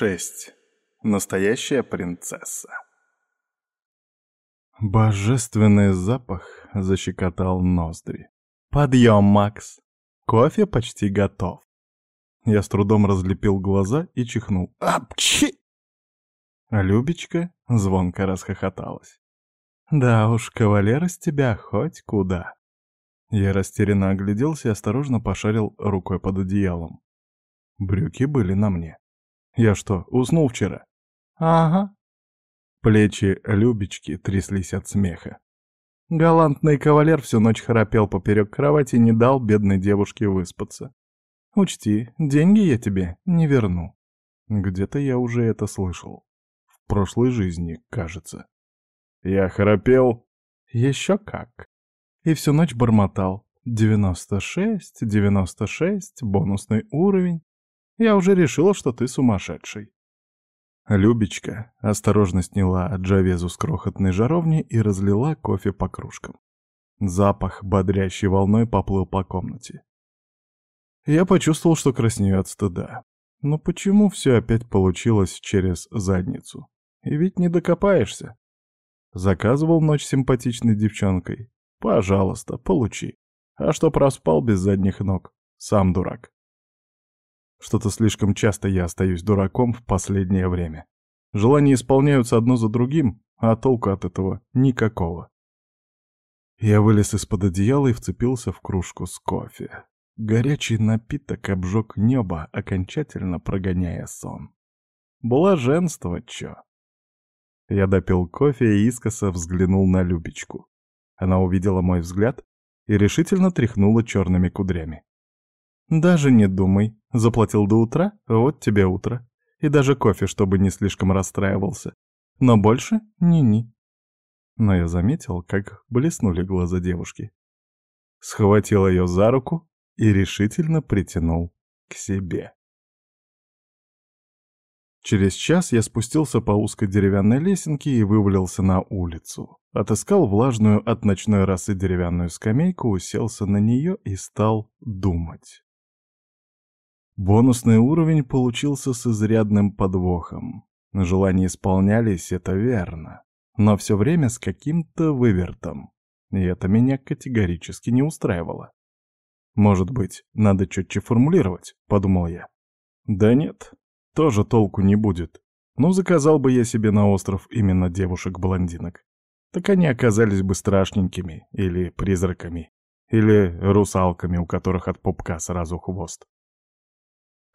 6. Настоящая принцесса. Божественный запах защекотал ноздри. «Подъем, Макс! Кофе почти готов!» Я с трудом разлепил глаза и чихнул. «Апчи!» А Любечка звонко расхохоталась. «Да уж, кавалер из тебя хоть куда!» Я растерянно огляделся и осторожно пошарил рукой под одеялом. Брюки были на мне. Я что, уснул вчера? Ага. Плечи Любечки тряслись от смеха. Галантный кавалер всю ночь храпел поперек кровати и не дал бедной девушке выспаться. Учти, деньги я тебе не верну. Где-то я уже это слышал. В прошлой жизни, кажется. Я храпел. Еще как. И всю ночь бормотал. 96, 96, бонусный уровень. Я уже решила, что ты сумасшедший». Любечка осторожно сняла джавезу с крохотной жаровни и разлила кофе по кружкам. Запах, бодрящей волной, поплыл по комнате. Я почувствовал, что краснею от стыда. Но почему все опять получилось через задницу? И ведь не докопаешься. Заказывал ночь симпатичной девчонкой. Пожалуйста, получи. А что проспал без задних ног? Сам дурак. Что-то слишком часто я остаюсь дураком в последнее время. Желания исполняются одно за другим, а толку от этого никакого. Я вылез из-под одеяла и вцепился в кружку с кофе. Горячий напиток обжег небо, окончательно прогоняя сон. Блаженство, чё? Я допил кофе и искоса взглянул на Любечку. Она увидела мой взгляд и решительно тряхнула черными кудрями. «Даже не думай. Заплатил до утра? Вот тебе утро. И даже кофе, чтобы не слишком расстраивался. Но больше ни-ни». Но я заметил, как блеснули глаза девушки. Схватил ее за руку и решительно притянул к себе. Через час я спустился по узкой деревянной лесенке и вывалился на улицу. Отыскал влажную от ночной росы деревянную скамейку, уселся на нее и стал думать. Бонусный уровень получился с изрядным подвохом. Желания исполнялись, это верно. Но все время с каким-то вывертом. И это меня категорически не устраивало. «Может быть, надо четче формулировать», — подумал я. «Да нет, тоже толку не будет. Ну, заказал бы я себе на остров именно девушек-блондинок. Так они оказались бы страшненькими, или призраками, или русалками, у которых от пупка сразу хвост.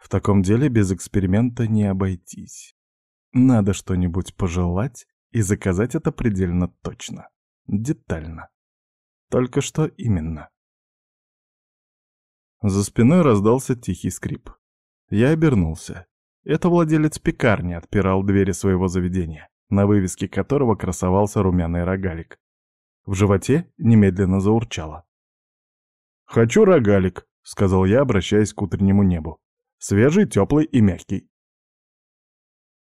В таком деле без эксперимента не обойтись. Надо что-нибудь пожелать и заказать это предельно точно, детально. Только что именно? За спиной раздался тихий скрип. Я обернулся. Это владелец пекарни отпирал двери своего заведения, на вывеске которого красовался румяный рогалик. В животе немедленно заурчало. «Хочу рогалик», — сказал я, обращаясь к утреннему небу. Свежий, теплый и мягкий.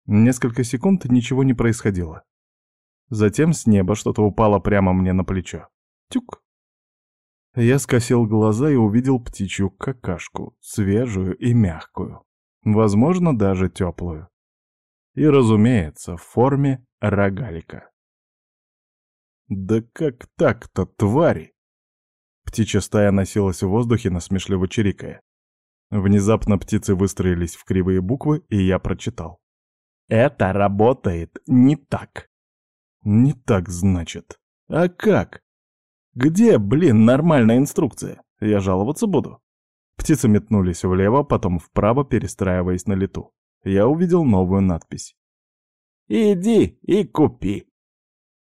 Несколько секунд ничего не происходило. Затем с неба что-то упало прямо мне на плечо. Тюк. Я скосил глаза и увидел птичью какашку, свежую и мягкую. Возможно, даже теплую. И, разумеется, в форме рогалика. Да как так-то, твари? Птичья стая носилась в воздухе, насмешливо чирикая. Внезапно птицы выстроились в кривые буквы, и я прочитал. «Это работает не так». «Не так, значит. А как? Где, блин, нормальная инструкция? Я жаловаться буду». Птицы метнулись влево, потом вправо, перестраиваясь на лету. Я увидел новую надпись. «Иди и купи».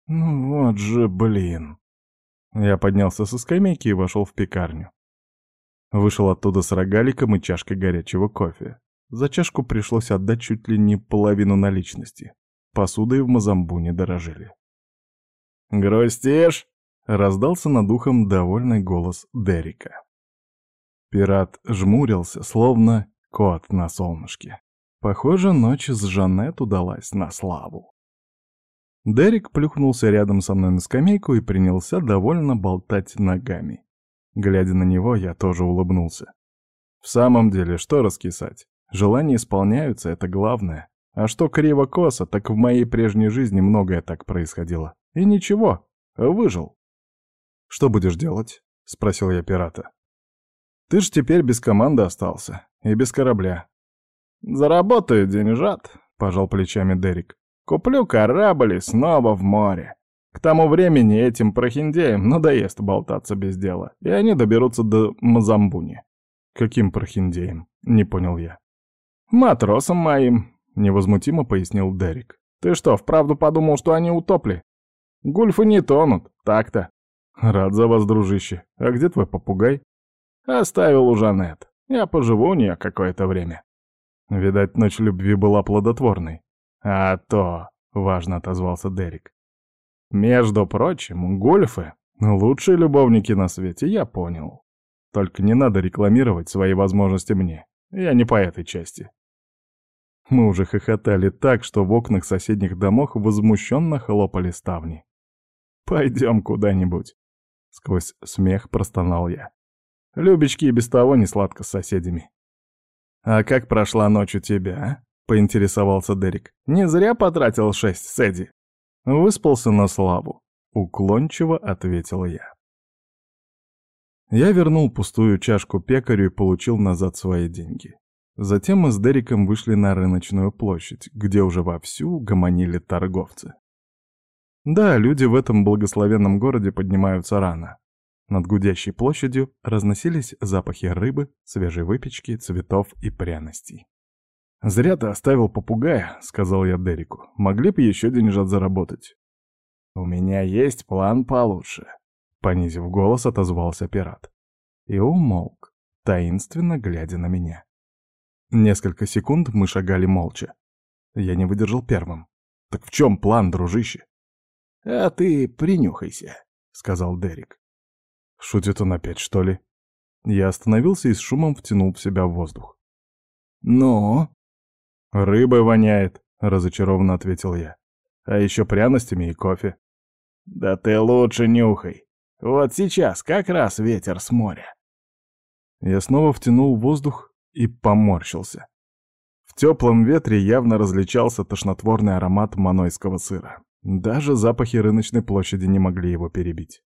Ну вот же, блин. Я поднялся со скамейки и вошел в пекарню. Вышел оттуда с рогаликом и чашкой горячего кофе. За чашку пришлось отдать чуть ли не половину наличности. Посудой в Мазамбуне дорожили. «Грустишь?» — раздался над ухом довольный голос Дерека. Пират жмурился, словно кот на солнышке. Похоже, ночь с Жанет удалась на славу. Дерек плюхнулся рядом со мной на скамейку и принялся довольно болтать ногами. Глядя на него, я тоже улыбнулся. В самом деле, что раскисать? Желания исполняются, это главное. А что криво-косо, так в моей прежней жизни многое так происходило. И ничего, выжил. «Что будешь делать?» — спросил я пирата. «Ты ж теперь без команды остался. И без корабля». «Заработаю деньжат», — пожал плечами Дерек. «Куплю корабль и снова в море. К тому времени этим прохиндеям надоест болтаться без дела, и они доберутся до Мазамбуни». «Каким прохиндеем?» — не понял я. «Матросом моим», — невозмутимо пояснил Дерек. «Ты что, вправду подумал, что они утопли? Гульфы не тонут, так-то». «Рад за вас, дружище. А где твой попугай?» «Оставил у Жанет. Я поживу у нее какое-то время». Видать, ночь любви была плодотворной. «А то», — важно отозвался Дерек. «Между прочим, гольфы — лучшие любовники на свете, я понял. Только не надо рекламировать свои возможности мне. Я не по этой части». Мы уже хохотали так, что в окнах соседних домов возмущенно хлопали ставни. «Пойдем куда-нибудь», — сквозь смех простонал я. Любички и без того не сладко с соседями. «А как прошла ночь у тебя, а?» — поинтересовался Дерек. «Не зря потратил шесть с Эдди». «Выспался на славу», — уклончиво ответил я. Я вернул пустую чашку пекарю и получил назад свои деньги. Затем мы с Дериком вышли на рыночную площадь, где уже вовсю гомонили торговцы. Да, люди в этом благословенном городе поднимаются рано. Над гудящей площадью разносились запахи рыбы, свежей выпечки, цветов и пряностей. «Зря ты оставил попугая», — сказал я Дереку. «Могли бы еще деньжат заработать». «У меня есть план получше», — понизив голос, отозвался пират. И умолк, таинственно глядя на меня. Несколько секунд мы шагали молча. Я не выдержал первым. «Так в чем план, дружище?» «А ты принюхайся», — сказал Дерек. Шутит он опять, что ли? Я остановился и с шумом втянул в себя воздух. «Ну?» «Рыбой воняет», — разочарованно ответил я. «А еще пряностями и кофе». «Да ты лучше нюхай. Вот сейчас как раз ветер с моря». Я снова втянул воздух и поморщился. В теплом ветре явно различался тошнотворный аромат манойского сыра. Даже запахи рыночной площади не могли его перебить.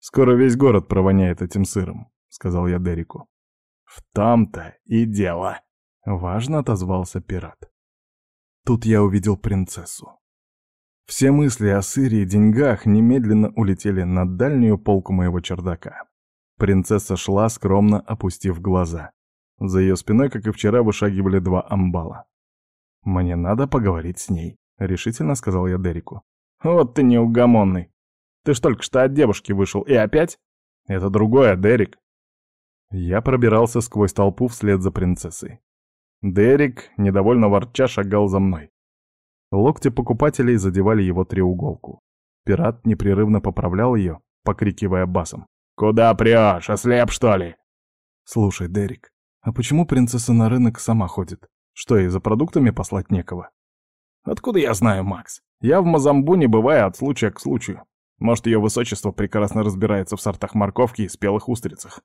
«Скоро весь город провоняет этим сыром», — сказал я Дереку. «В том-то и дело», — важно отозвался пират. Тут я увидел принцессу. Все мысли о сыре и деньгах немедленно улетели на дальнюю полку моего чердака. Принцесса шла, скромно опустив глаза. За ее спиной, как и вчера, вышагивали два амбала. «Мне надо поговорить с ней», — решительно сказал я Дереку. «Вот ты неугомонный», ты ж только что от девушки вышел, и опять? Это другое, Дерек. Я пробирался сквозь толпу вслед за принцессой. Дерек, недовольно ворча, шагал за мной. Локти покупателей задевали его треуголку. Пират непрерывно поправлял ее, покрикивая басом. «Куда прешь? Ослеп, что ли?» «Слушай, Дерек, а почему принцесса на рынок сама ходит? Что, ей за продуктами послать некого?» «Откуда я знаю, Макс? Я в Мазамбуне бываю от случая к случаю. Может, ее высочество прекрасно разбирается в сортах морковки и спелых устрицах.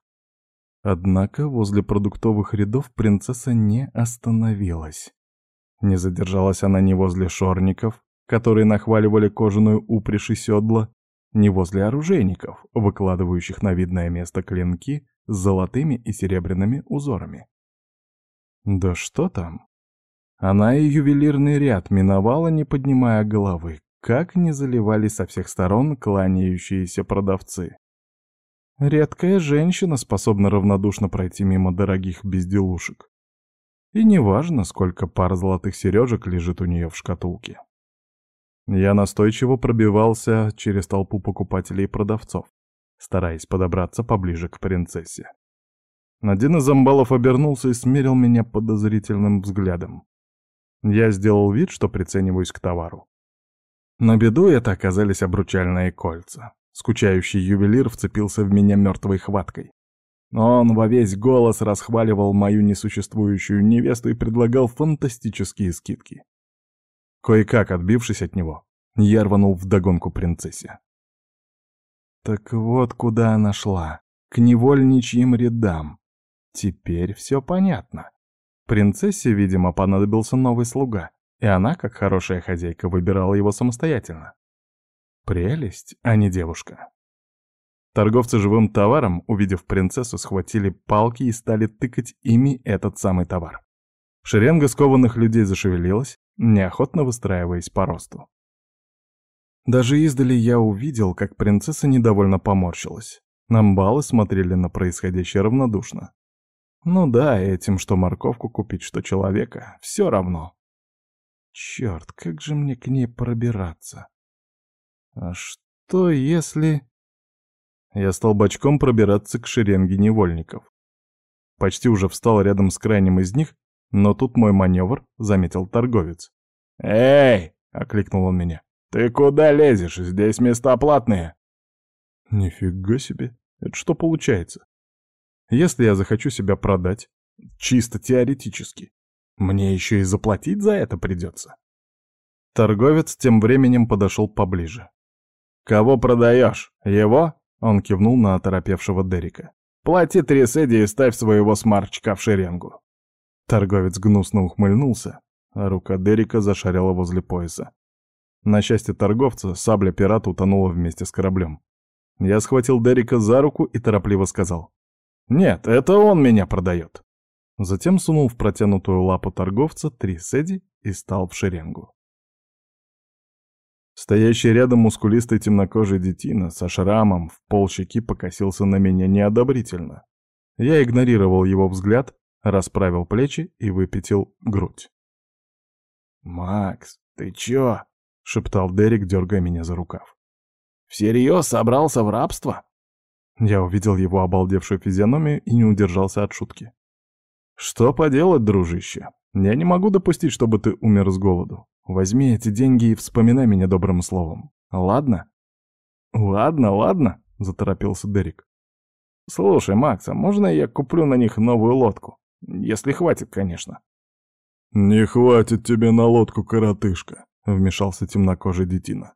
Однако возле продуктовых рядов принцесса не остановилась. Не задержалась она ни возле шорников, которые нахваливали кожаную упряжь и седла, ни возле оружейников, выкладывающих на видное место клинки с золотыми и серебряными узорами. Да что там? Она и ювелирный ряд миновала, не поднимая головы, как не заливали со всех сторон кланяющиеся продавцы. Редкая женщина способна равнодушно пройти мимо дорогих безделушек. И неважно, сколько пар золотых сережек лежит у нее в шкатулке. Я настойчиво пробивался через толпу покупателей и продавцов, стараясь подобраться поближе к принцессе. Один из амбалов обернулся и смерил меня подозрительным взглядом. Я сделал вид, что прицениваюсь к товару. На беду это оказались обручальные кольца. Скучающий ювелир вцепился в меня мертвой хваткой. Он во весь голос расхваливал мою несуществующую невесту и предлагал фантастические скидки. Кое-как отбившись от него, я рванул вдогонку принцессе. Так вот куда она шла, к невольничьим рядам. Теперь все понятно. Принцессе, видимо, понадобился новый слуга, и она, как хорошая хозяйка, выбирала его самостоятельно. Прелесть, а не девушка. Торговцы живым товаром, увидев принцессу, схватили палки и стали тыкать ими этот самый товар. Шеренга скованных людей зашевелилась, неохотно выстраиваясь по росту. Даже издали я увидел, как принцесса недовольно поморщилась. Намбалы смотрели на происходящее равнодушно. Ну да, этим что морковку купить, что человека, все равно. Черт, как же мне к ней пробираться? А что если... Я стал бочком пробираться к шеренге невольников. Почти уже встал рядом с крайним из них, но тут мой маневр заметил торговец. «Эй!» — окликнул он меня. «Ты куда лезешь? Здесь места платные!» «Нифига себе! Это что получается? Если я захочу себя продать, чисто теоретически, мне еще и заплатить за это придется. Торговец тем временем подошел поближе. «Кого продаешь? Его?» — он кивнул на оторопевшего Дерека. «Плати три седи и ставь своего смарчка в шеренгу». Торговец гнусно ухмыльнулся, а рука Дерека зашарила возле пояса. На счастье торговца, сабля пирата утонула вместе с кораблем. Я схватил Дерека за руку и торопливо сказал. «Нет, это он меня продает». Затем сунул в протянутую лапу торговца три седи и стал в шеренгу. Стоящий рядом мускулистый темнокожий детина со шрамом в полщеки покосился на меня неодобрительно. Я игнорировал его взгляд, расправил плечи и выпятил грудь. «Макс, ты чё?» — шептал Дерек, дергая меня за рукав. «Всерьез собрался в рабство?» Я увидел его обалдевшую физиономию и не удержался от шутки. «Что поделать, дружище? Я не могу допустить, чтобы ты умер с голоду. Возьми эти деньги и вспоминай меня добрым словом. Ладно?» «Ладно, ладно», — заторопился Дерек. «Слушай, Макс, а можно я куплю на них новую лодку? Если хватит, конечно». «Не хватит тебе на лодку, коротышка», — вмешался темнокожий детина.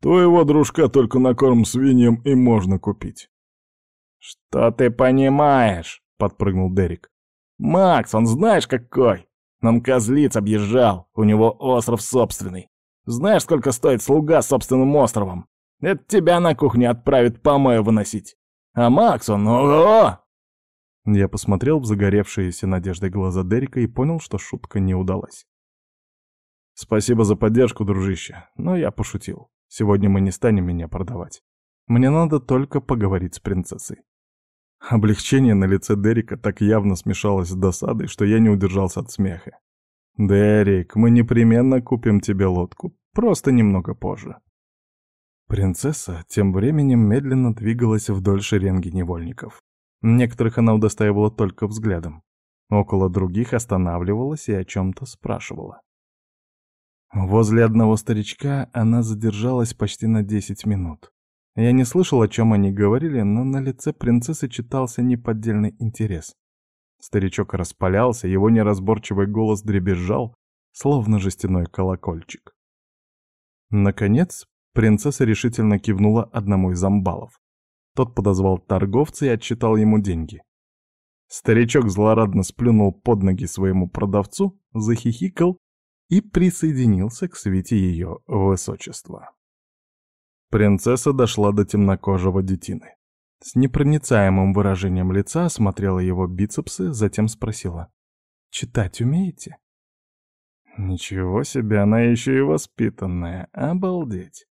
«Твоего дружка только на корм свиньям и можно купить. «Что ты понимаешь?» — подпрыгнул Дерек. «Макс, он знаешь какой? Он козлиц объезжал, у него остров собственный. Знаешь, сколько стоит слуга с собственным островом? Это тебя на кухню отправит помою выносить. А Макс, он ого!» Я посмотрел в загоревшиеся надеждой глаза Дерека и понял, что шутка не удалась. «Спасибо за поддержку, дружище, но я пошутил. Сегодня мы не станем меня продавать. Мне надо только поговорить с принцессой. Облегчение на лице Дерека так явно смешалось с досадой, что я не удержался от смеха. «Дерек, мы непременно купим тебе лодку, просто немного позже». Принцесса тем временем медленно двигалась вдоль шеренги невольников. Некоторых она удостаивала только взглядом. Около других останавливалась и о чем-то спрашивала. Возле одного старичка она задержалась почти на 10 минут. Я не слышал, о чем они говорили, но на лице принцессы читался неподдельный интерес. Старичок распалялся, его неразборчивый голос дребезжал, словно жестяной колокольчик. Наконец, принцесса решительно кивнула одному из амбалов. Тот подозвал торговца и отчитал ему деньги. Старичок злорадно сплюнул под ноги своему продавцу, захихикал и присоединился к свете ее высочества. Принцесса дошла до темнокожего детины. С непроницаемым выражением лица осмотрела его бицепсы, затем спросила. «Читать умеете?» «Ничего себе, она еще и воспитанная, обалдеть!»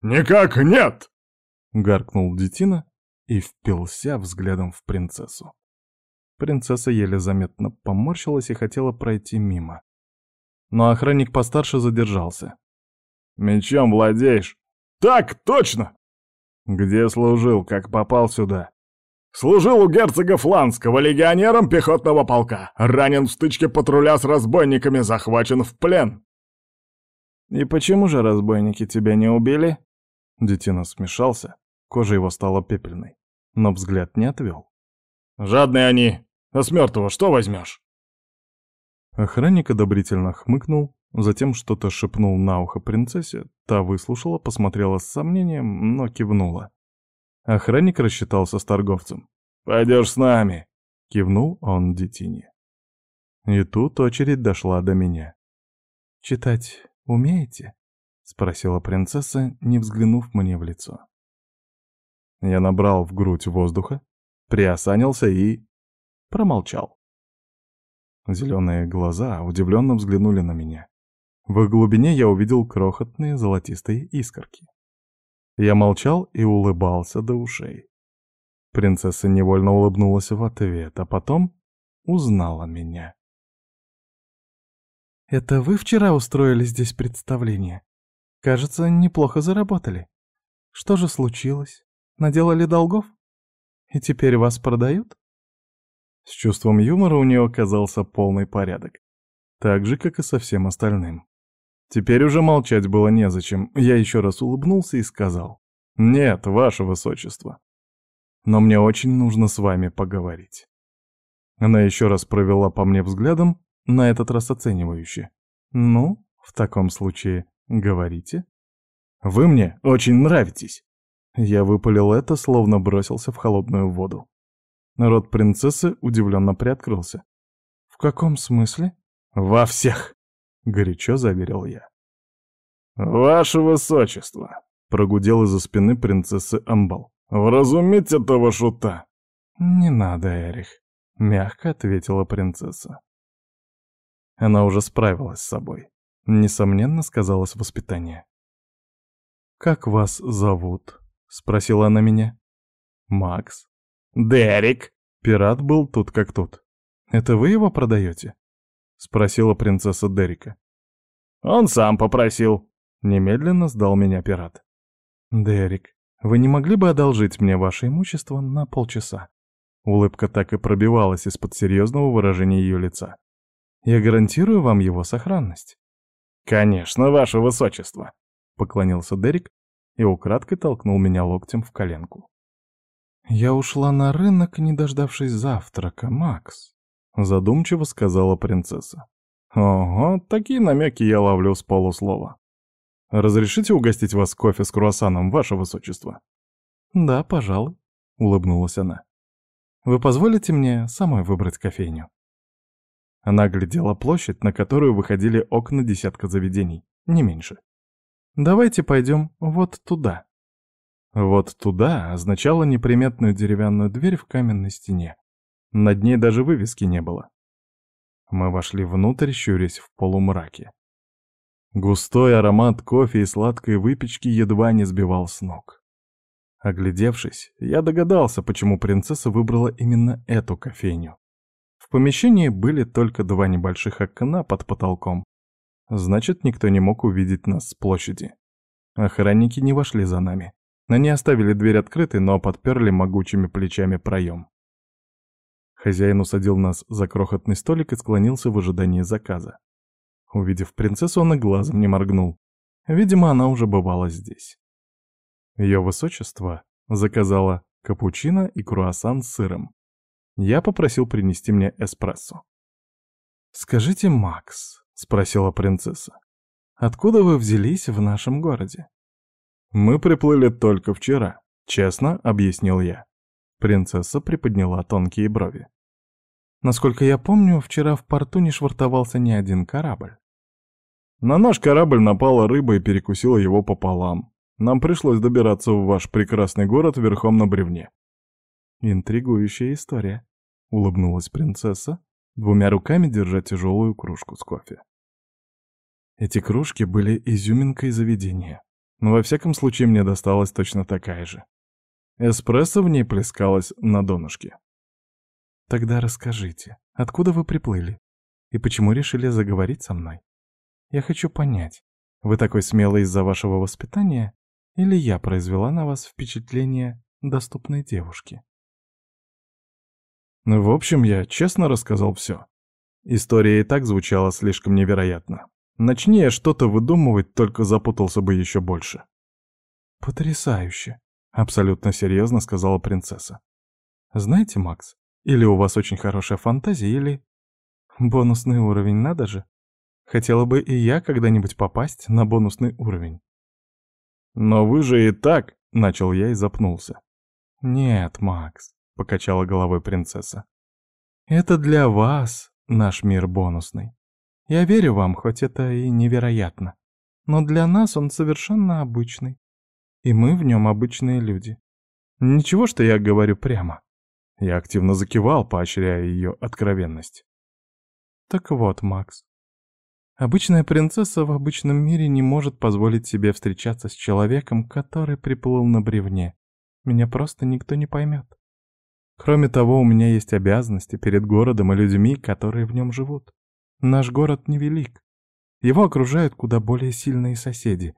«Никак нет!» — гаркнул детина и впился взглядом в принцессу. Принцесса еле заметно поморщилась и хотела пройти мимо. Но охранник постарше задержался. «Мечом владеешь?» «Так точно!» «Где служил? Как попал сюда?» «Служил у герцога Фланского легионером пехотного полка. Ранен в стычке патруля с разбойниками, захвачен в плен». «И почему же разбойники тебя не убили?» Детина смешался, кожа его стала пепельной, но взгляд не отвел. «Жадные они! А с мертвого что возьмешь?» Охранник одобрительно хмыкнул, Затем что-то шепнул на ухо принцессе, та выслушала, посмотрела с сомнением, но кивнула. Охранник рассчитался с торговцем. «Пойдешь с нами!» — кивнул он детине. И тут очередь дошла до меня. «Читать умеете?» — спросила принцесса, не взглянув мне в лицо. Я набрал в грудь воздуха, приосанился и... промолчал. Зеленые глаза удивленно взглянули на меня. В их глубине я увидел крохотные золотистые искорки. Я молчал и улыбался до ушей. Принцесса невольно улыбнулась в ответ, а потом узнала меня. «Это вы вчера устроили здесь представление? Кажется, неплохо заработали. Что же случилось? Наделали долгов? И теперь вас продают?» С чувством юмора у нее оказался полный порядок. Так же, как и со всем остальным. Теперь уже молчать было незачем. Я еще раз улыбнулся и сказал. «Нет, ваше высочество. Но мне очень нужно с вами поговорить». Она еще раз провела по мне взглядом, на этот раз оценивающе. «Ну, в таком случае, говорите». «Вы мне очень нравитесь». Я выпалил это, словно бросился в холодную воду. Рот принцессы удивленно приоткрылся. «В каком смысле?» «Во всех!» — горячо заверил я. «Ваше высочество!» — прогудел из-за спины принцессы Амбал. «Вразумить этого шута!» «Не надо, Эрих», — мягко ответила принцесса. Она уже справилась с собой. Несомненно, сказалось воспитание. «Как вас зовут?» — спросила она меня. «Макс». «Дерек!» Пират был тут как тут. «Это вы его продаете?» — спросила принцесса Дерека. «Он сам попросил», — немедленно сдал меня пират. «Дерек, вы не могли бы одолжить мне ваше имущество на полчаса?» Улыбка так и пробивалась из-под серьезного выражения ее лица. «Я гарантирую вам его сохранность». «Конечно, ваше высочество», — поклонился Дерек и украдкой толкнул меня локтем в коленку. «Я ушла на рынок, не дождавшись завтрака, Макс», — задумчиво сказала принцесса. «Ого, такие намеки я ловлю с полуслова. Разрешите угостить вас кофе с круассаном, ваше высочество?» «Да, пожалуй», — улыбнулась она. «Вы позволите мне самой выбрать кофейню?» Она глядела площадь, на которую выходили окна десятка заведений, не меньше. «Давайте пойдем вот туда», вот туда означало неприметную деревянную дверь в каменной стене. Над ней даже вывески не было. Мы вошли внутрь, щурясь в полумраке. Густой аромат кофе и сладкой выпечки едва не сбивал с ног. Оглядевшись, я догадался, почему принцесса выбрала именно эту кофейню. В помещении были только два небольших окна под потолком. Значит, никто не мог увидеть нас с площади. Охранники не вошли за нами. Они оставили дверь открытой, но подперли могучими плечами проем. Хозяин усадил нас за крохотный столик и склонился в ожидании заказа. Увидев принцессу, он и глазом не моргнул. Видимо, она уже бывала здесь. Ее высочество заказала капучино и круассан с сыром. Я попросил принести мне эспрессо. «Скажите, Макс», — спросила принцесса, — «откуда вы взялись в нашем городе?» «Мы приплыли только вчера», — честно объяснил я. Принцесса приподняла тонкие брови. «Насколько я помню, вчера в порту не швартовался ни один корабль». «На наш корабль напала рыба и перекусила его пополам. Нам пришлось добираться в ваш прекрасный город верхом на бревне». «Интригующая история», — улыбнулась принцесса, двумя руками держа тяжелую кружку с кофе. Эти кружки были изюминкой заведения. Но во всяком случае мне досталась точно такая же. Эспрессо в ней плескалось на донышке. «Тогда расскажите, откуда вы приплыли? И почему решили заговорить со мной? Я хочу понять, вы такой смелый из-за вашего воспитания, или я произвела на вас впечатление доступной девушки?» Ну, в общем, я честно рассказал все. История и так звучала слишком невероятно. Начни я что-то выдумывать, только запутался бы еще больше. «Потрясающе!» — абсолютно серьезно сказала принцесса. «Знаете, Макс, или у вас очень хорошая фантазия, или... Бонусный уровень, надо же. Хотела бы и я когда-нибудь попасть на бонусный уровень». «Но вы же и так...» — начал я и запнулся. «Нет, Макс», — покачала головой принцесса. «Это для вас, наш мир бонусный. Я верю вам, хоть это и невероятно. Но для нас он совершенно обычный. И мы в нем обычные люди. Ничего, что я говорю прямо. Я активно закивал, поощряя ее откровенность. Так вот, Макс. Обычная принцесса в обычном мире не может позволить себе встречаться с человеком, который приплыл на бревне. Меня просто никто не поймет. Кроме того, у меня есть обязанности перед городом и людьми, которые в нем живут. Наш город невелик. Его окружают куда более сильные соседи.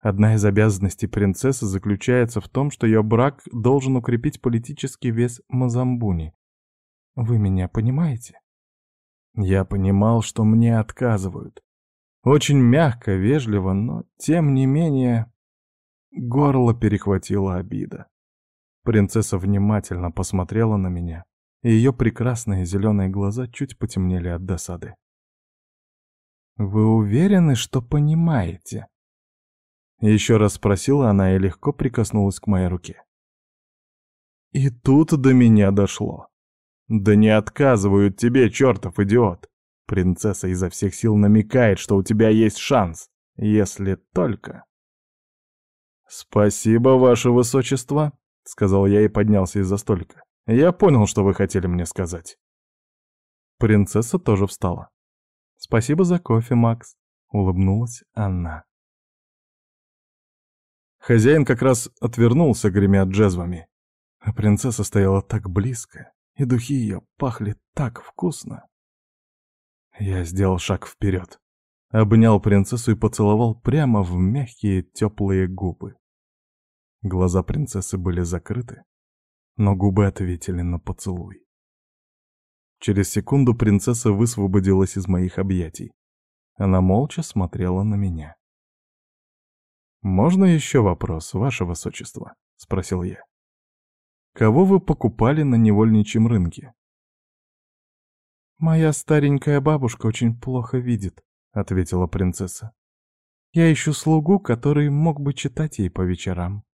Одна из обязанностей принцессы заключается в том, что ее брак должен укрепить политический вес Мазамбуни. Вы меня понимаете? Я понимал, что мне отказывают. Очень мягко, вежливо, но тем не менее... Горло перехватила обида. Принцесса внимательно посмотрела на меня, и ее прекрасные зеленые глаза чуть потемнели от досады. «Вы уверены, что понимаете?» Еще раз спросила она и легко прикоснулась к моей руке. И тут до меня дошло. «Да не отказывают тебе, чертов идиот!» Принцесса изо всех сил намекает, что у тебя есть шанс, если только... «Спасибо, ваше высочество», — сказал я и поднялся из-за столика. «Я понял, что вы хотели мне сказать». Принцесса тоже встала. «Спасибо за кофе, Макс», — улыбнулась она. Хозяин как раз отвернулся, гремя джезвами. А принцесса стояла так близко, и духи ее пахли так вкусно. Я сделал шаг вперед, обнял принцессу и поцеловал прямо в мягкие теплые губы. Глаза принцессы были закрыты, но губы ответили на поцелуй. Через секунду принцесса высвободилась из моих объятий. Она молча смотрела на меня. «Можно еще вопрос, ваше высочество?» — спросил я. «Кого вы покупали на невольничьем рынке?» «Моя старенькая бабушка очень плохо видит», — ответила принцесса. «Я ищу слугу, который мог бы читать ей по вечерам».